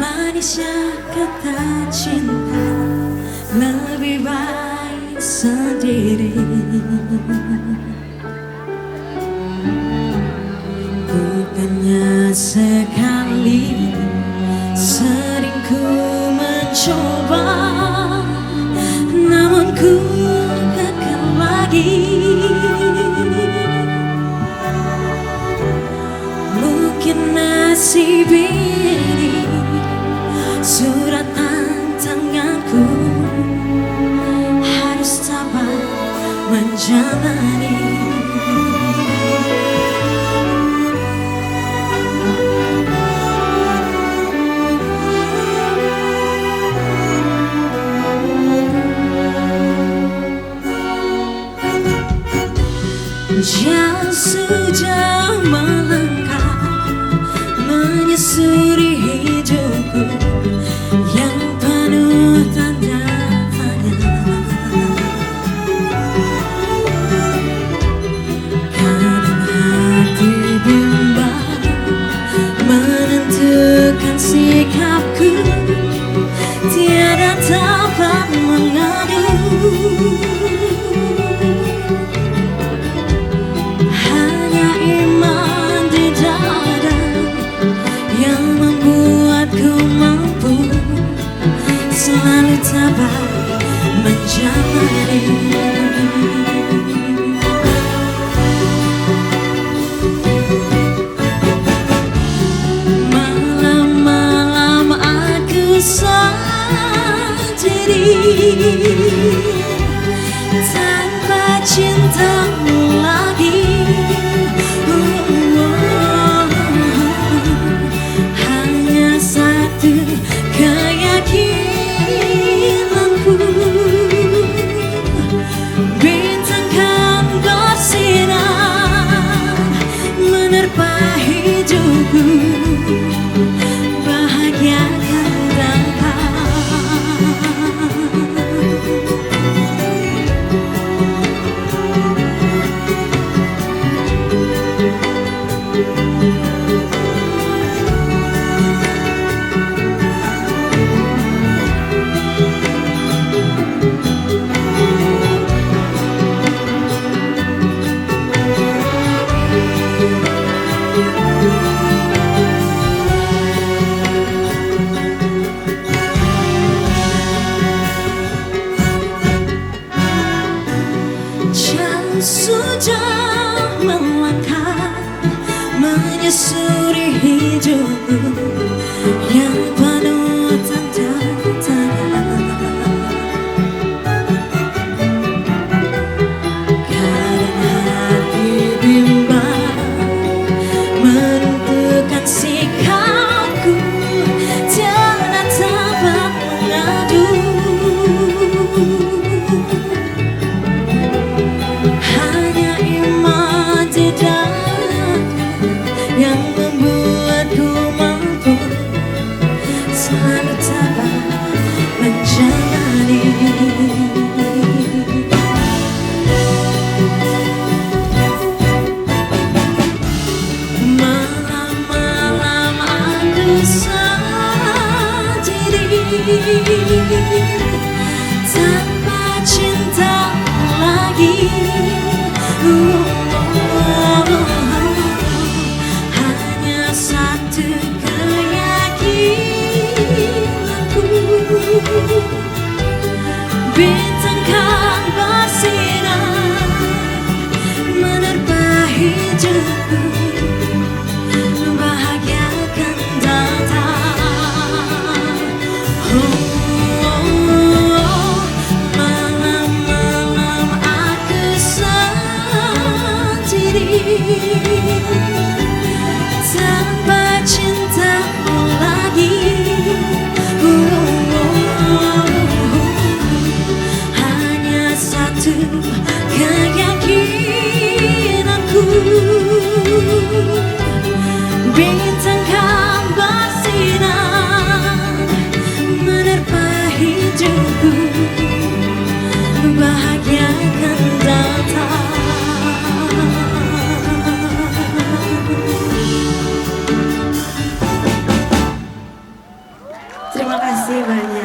Manisha kata cinta sendiri. Bukannya sekali sering ku mencoba Namun ku gagal lagi. Mungkin nasib ini sudah chamarei. Jauh suja melangkah Menyusuri hijau Malam-malam aku sendiri Tanpa cintamu Thank you. Bintang kembar sinar Menerpa hidupku Bahagia kan datang. Terima kasih banyak.